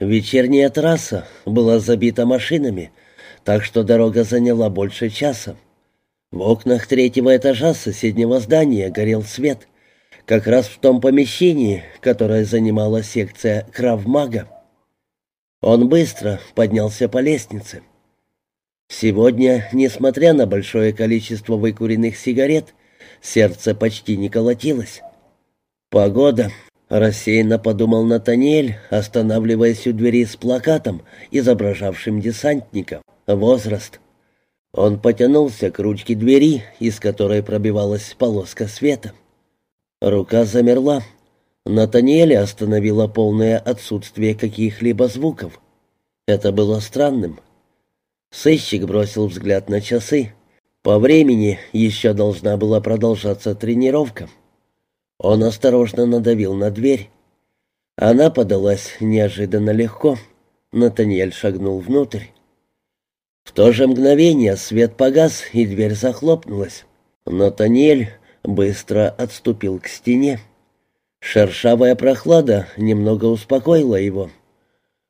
Вечерняя трасса была забита машинами, так что дорога заняла больше часа. В окнах третьего этажа соседнего здания горел свет, как раз в том помещении, которое занимала секция Кравмага. Он быстро поднялся по лестнице. Сегодня, несмотря на большое количество выкуренных сигарет, сердце почти не колотилось. Погода, рассеянно подумал Натаниэль, останавливаясь у двери с плакатом, изображавшим десантника. Возраст. Он потянулся к ручке двери, из которой пробивалась полоска света. Рука замерла. Натаниэля остановило полное отсутствие каких-либо звуков. Это было странным. Сыщик бросил взгляд на часы. По времени еще должна была продолжаться тренировка. Он осторожно надавил на дверь. Она подалась неожиданно легко. Натаниэль шагнул внутрь. В то же мгновение свет погас, и дверь захлопнулась. Натаниэль быстро отступил к стене. Шершавая прохлада немного успокоила его.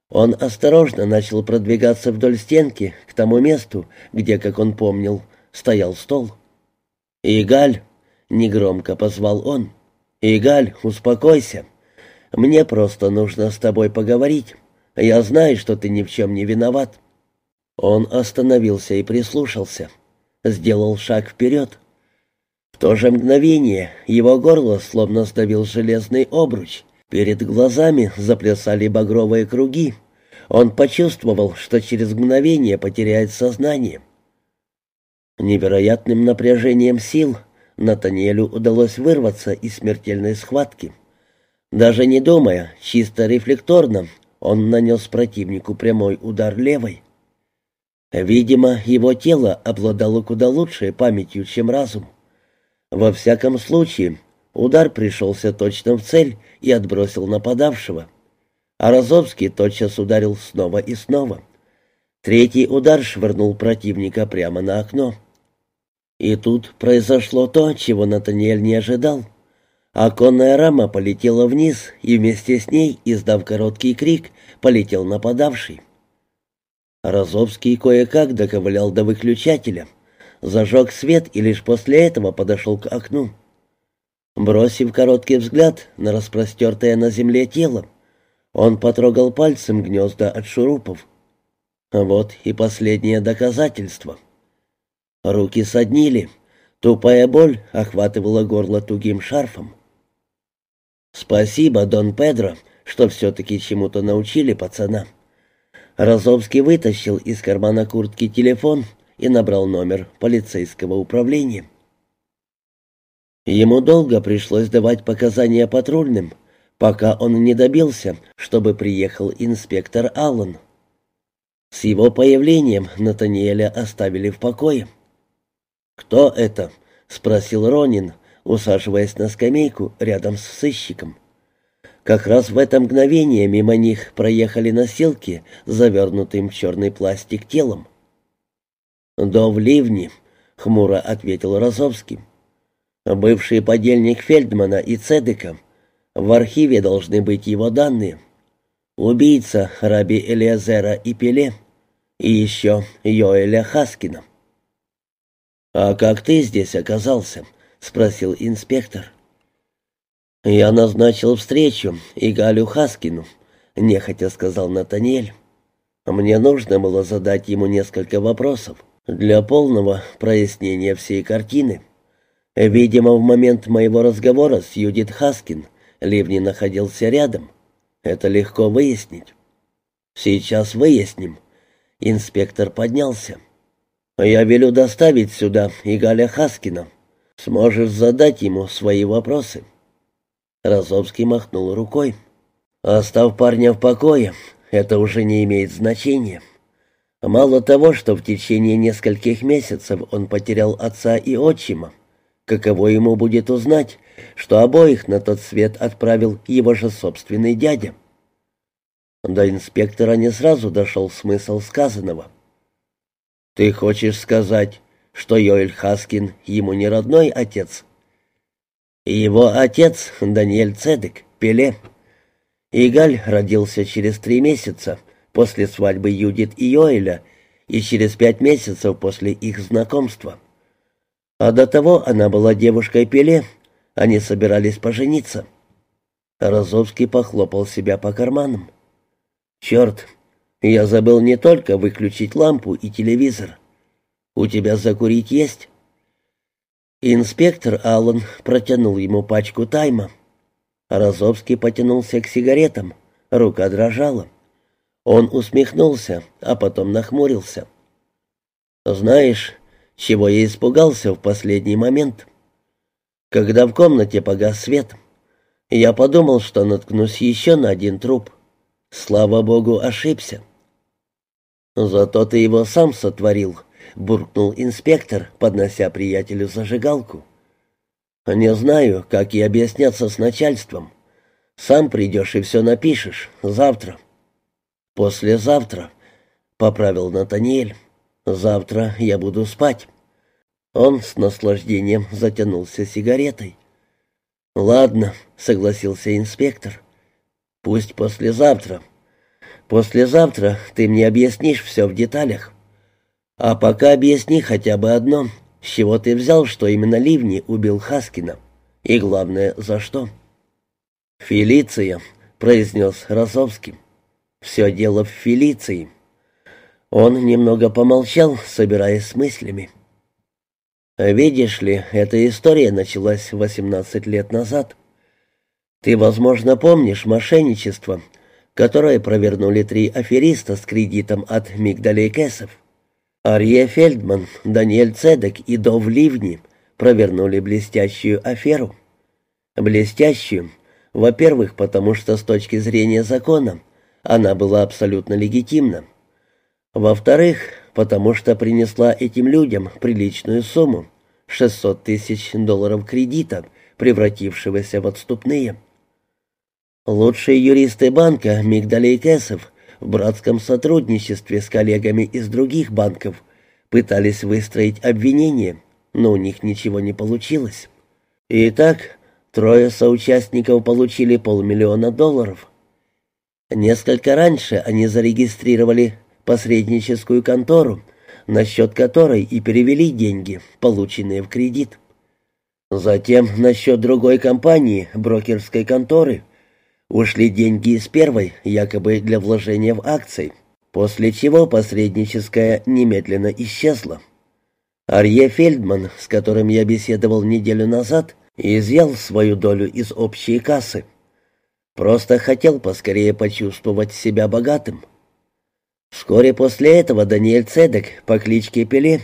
Он осторожно начал продвигаться вдоль стенки к тому месту, где, как он помнил, стоял стол. «Игаль!» — негромко позвал он. «Игаль, успокойся. Мне просто нужно с тобой поговорить. Я знаю, что ты ни в чем не виноват». Он остановился и прислушался. Сделал шаг вперед. В то же мгновение его горло словно сдавил железный обруч. Перед глазами заплясали багровые круги. Он почувствовал, что через мгновение потеряет сознание. Невероятным напряжением сил Натаниэлю удалось вырваться из смертельной схватки. Даже не думая, чисто рефлекторно, он нанес противнику прямой удар левой. Видимо, его тело обладало куда лучшей памятью, чем разум. Во всяком случае, удар пришелся точно в цель и отбросил нападавшего. А Розовский тотчас ударил снова и снова. Третий удар швырнул противника прямо на окно. И тут произошло то, чего Натаниэль не ожидал. Оконная рама полетела вниз, и вместе с ней, издав короткий крик, полетел нападавший. Розовский кое-как доковылял до выключателя, зажег свет и лишь после этого подошел к окну. Бросив короткий взгляд на распростертое на земле тело, он потрогал пальцем гнезда от шурупов. Вот и последнее доказательство — Руки соднили. Тупая боль охватывала горло тугим шарфом. «Спасибо, Дон Педро, что все-таки чему-то научили пацана». Розовский вытащил из кармана куртки телефон и набрал номер полицейского управления. Ему долго пришлось давать показания патрульным, пока он не добился, чтобы приехал инспектор Аллан. С его появлением Натаниэля оставили в покое. «Кто это?» — спросил Ронин, усаживаясь на скамейку рядом с сыщиком. Как раз в это мгновение мимо них проехали носилки, завернутым в черный пластик телом. «До в ливни», — хмуро ответил Розовский. «Бывший подельник Фельдмана и Цедека. В архиве должны быть его данные. Убийца Раби Элиазера и Пеле. И еще Йоэля Хаскина». «А как ты здесь оказался?» — спросил инспектор. «Я назначил встречу Игалю Хаскину», — нехотя сказал Натаниэль. «Мне нужно было задать ему несколько вопросов для полного прояснения всей картины. Видимо, в момент моего разговора с Юдит Хаскин Ливни находился рядом. Это легко выяснить». «Сейчас выясним». Инспектор поднялся. «Я велю доставить сюда Игаля Хаскина. Сможешь задать ему свои вопросы». Розовский махнул рукой. «Оставь парня в покое, это уже не имеет значения. Мало того, что в течение нескольких месяцев он потерял отца и отчима, каково ему будет узнать, что обоих на тот свет отправил его же собственный дядя?» До инспектора не сразу дошел смысл сказанного — «Ты хочешь сказать, что Йоэль Хаскин ему не родной отец?» «Его отец Даниэль Цедек, Пеле. Игаль родился через три месяца после свадьбы Юдит и Йоэля и через пять месяцев после их знакомства. А до того она была девушкой Пеле, они собирались пожениться. Розовский похлопал себя по карманам. «Черт, я забыл не только выключить лампу и телевизор. У тебя закурить есть?» Инспектор Аллан протянул ему пачку тайма. Розовский потянулся к сигаретам, рука дрожала. Он усмехнулся, а потом нахмурился. «Знаешь, чего я испугался в последний момент?» Когда в комнате погас свет, я подумал, что наткнусь еще на один труп. Слава богу, ошибся. «Зато ты его сам сотворил», — буркнул инспектор, поднося приятелю зажигалку. «Не знаю, как и объясняться с начальством. Сам придешь и все напишешь. Завтра». «Послезавтра», — поправил Натаниэль. «Завтра я буду спать». Он с наслаждением затянулся сигаретой. «Ладно», — согласился инспектор. «Пусть послезавтра. Послезавтра ты мне объяснишь все в деталях. А пока объясни хотя бы одно, с чего ты взял, что именно Ливни убил Хаскина. И главное, за что?» «Фелиция», — произнес Розовский. «Все дело в Фелиции». Он немного помолчал, собираясь с мыслями. «Видишь ли, эта история началась 18 лет назад. Ты, возможно, помнишь мошенничество, которое провернули три афериста с кредитом от Мигдалей Кэсов. Арье Фельдман, Даниэль Цедек и Дов Ливни провернули блестящую аферу. Блестящую, во-первых, потому что с точки зрения закона она была абсолютно легитимна. Во-вторых, потому что принесла этим людям приличную сумму — 600 тысяч долларов кредита, превратившегося в отступные. Лучшие юристы банка Мигдалей Кэсов в братском сотрудничестве с коллегами из других банков пытались выстроить обвинение, но у них ничего не получилось. Итак, трое соучастников получили полмиллиона долларов. Несколько раньше они зарегистрировали посредническую контору, на счет которой и перевели деньги, полученные в кредит. Затем на счет другой компании, брокерской конторы, ушли деньги из первой, якобы для вложения в акции, после чего посредническая немедленно исчезла. Арье Фельдман, с которым я беседовал неделю назад, изъял свою долю из общей кассы. Просто хотел поскорее почувствовать себя богатым. Вскоре после этого Даниэль Цедек по кличке Пеле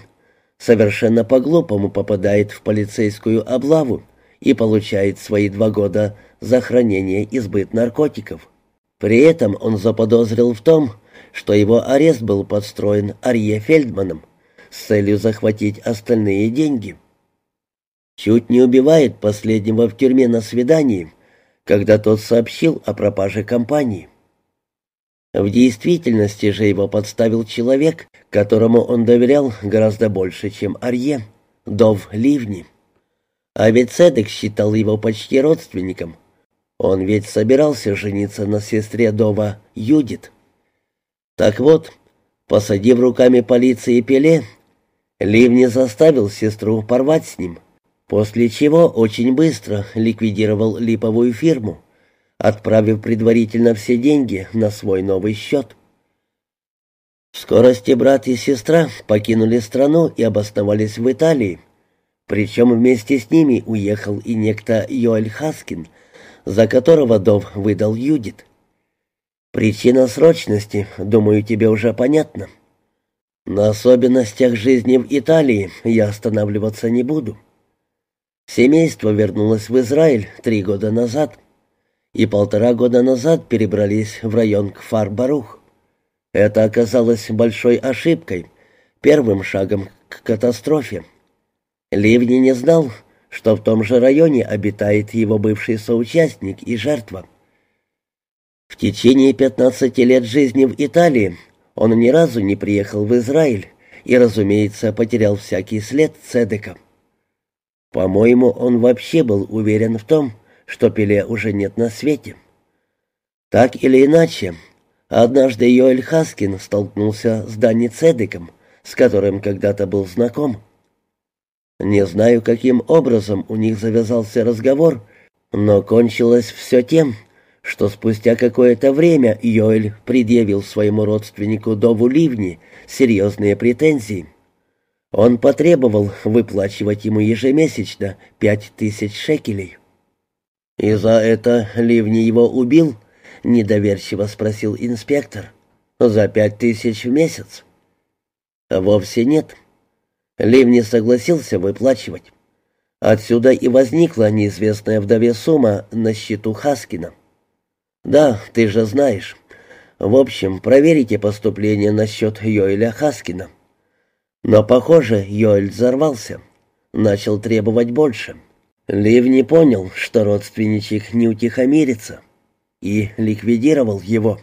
совершенно по-глупому попадает в полицейскую облаву и получает свои два года за хранение и сбыт наркотиков. При этом он заподозрил в том, что его арест был подстроен Арье Фельдманом с целью захватить остальные деньги. Чуть не убивает последнего в тюрьме на свидании, когда тот сообщил о пропаже компании. В действительности же его подставил человек, которому он доверял гораздо больше, чем Арье, Дов Ливни. А ведь Седек считал его почти родственником. Он ведь собирался жениться на сестре Дова Юдит. Так вот, посадив руками полиции Пеле, Ливни заставил сестру порвать с ним, после чего очень быстро ликвидировал липовую фирму отправив предварительно все деньги на свой новый счет. В скорости брат и сестра покинули страну и обосновались в Италии. Причем вместе с ними уехал и некто Йоэль Хаскин, за которого Дов выдал Юдит. Причина срочности, думаю, тебе уже понятна. На особенностях жизни в Италии я останавливаться не буду. Семейство вернулось в Израиль три года назад и полтора года назад перебрались в район Кфар-Барух. Это оказалось большой ошибкой, первым шагом к катастрофе. Ливни не знал, что в том же районе обитает его бывший соучастник и жертва. В течение 15 лет жизни в Италии он ни разу не приехал в Израиль и, разумеется, потерял всякий след Цедека. По-моему, он вообще был уверен в том, что Пеле уже нет на свете. Так или иначе, однажды Йоэль Хаскин столкнулся с Данни Цедеком, с которым когда-то был знаком. Не знаю, каким образом у них завязался разговор, но кончилось все тем, что спустя какое-то время Йоэль предъявил своему родственнику Дову Ливни серьезные претензии. Он потребовал выплачивать ему ежемесячно пять тысяч шекелей. «И за это Ливни его убил?» — недоверчиво спросил инспектор. «За пять тысяч в месяц?» «Вовсе нет». Ливни согласился выплачивать. Отсюда и возникла неизвестная вдове сумма на счету Хаскина. «Да, ты же знаешь. В общем, проверите поступление на счет Йоэля Хаскина». Но, похоже, Йоэль взорвался. Начал требовать больше. Лив не понял, что родственничек не утихомирится, и ликвидировал его.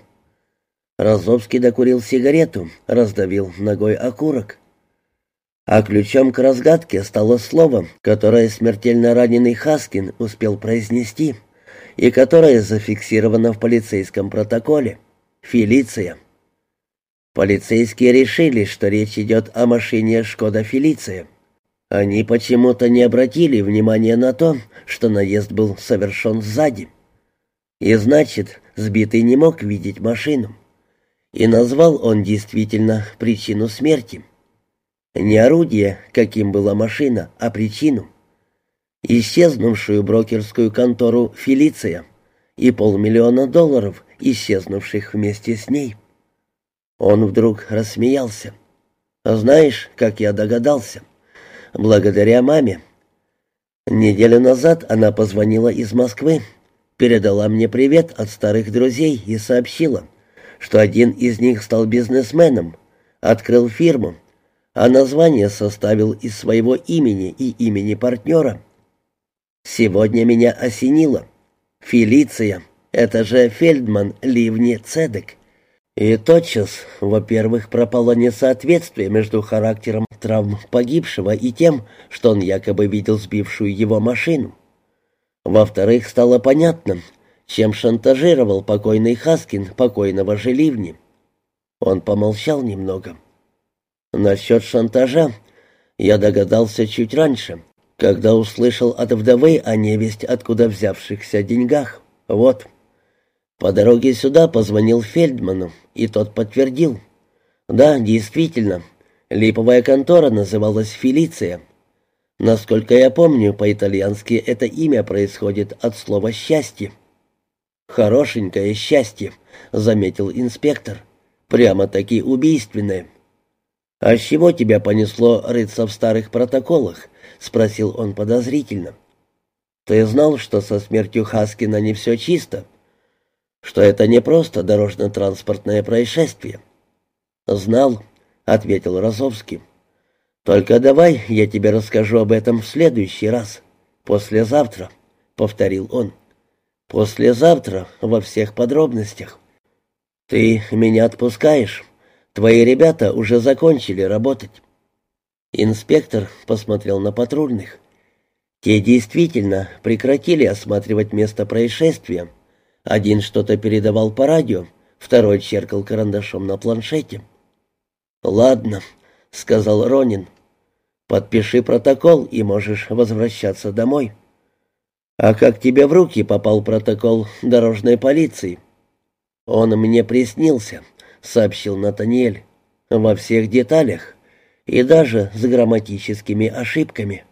Розовский докурил сигарету, раздавил ногой окурок. А ключом к разгадке стало слово, которое смертельно раненый Хаскин успел произнести — и которая зафиксирована в полицейском протоколе. Фелиция. Полицейские решили, что речь идет о машине «Шкода Фелиция». Они почему-то не обратили внимания на то, что наезд был совершен сзади. И значит, сбитый не мог видеть машину. И назвал он действительно причину смерти. Не орудие, каким была машина, а причину исчезнувшую брокерскую контору «Фелиция» и полмиллиона долларов, исчезнувших вместе с ней. Он вдруг рассмеялся. «Знаешь, как я догадался? Благодаря маме. Неделю назад она позвонила из Москвы, передала мне привет от старых друзей и сообщила, что один из них стал бизнесменом, открыл фирму, а название составил из своего имени и имени партнера — Сегодня меня осенило. Фелиция. Это же Фельдман Ливни Цедек. И тотчас, во-первых, пропало несоответствие между характером травм погибшего и тем, что он якобы видел сбившую его машину. Во-вторых, стало понятно, чем шантажировал покойный Хаскин покойного же Ливни. Он помолчал немного. Насчет шантажа я догадался чуть раньше — когда услышал от вдовы о невесть, откуда взявшихся деньгах. Вот. По дороге сюда позвонил Фельдману, и тот подтвердил. Да, действительно, липовая контора называлась «Фелиция». Насколько я помню, по-итальянски это имя происходит от слова «счастье». «Хорошенькое счастье», — заметил инспектор. «Прямо-таки убийственное». «А с чего тебя понесло рыться в старых протоколах?» — спросил он подозрительно. «Ты знал, что со смертью Хаскина не все чисто? Что это не просто дорожно-транспортное происшествие?» «Знал», — ответил Розовский. «Только давай я тебе расскажу об этом в следующий раз. Послезавтра», — повторил он. «Послезавтра во всех подробностях. Ты меня отпускаешь?» Твои ребята уже закончили работать». Инспектор посмотрел на патрульных. Те действительно прекратили осматривать место происшествия. Один что-то передавал по радио, второй черкал карандашом на планшете. «Ладно», — сказал Ронин. «Подпиши протокол, и можешь возвращаться домой». «А как тебе в руки попал протокол дорожной полиции?» «Он мне приснился», — сообщил Натаниэль. «Во всех деталях и даже с грамматическими ошибками».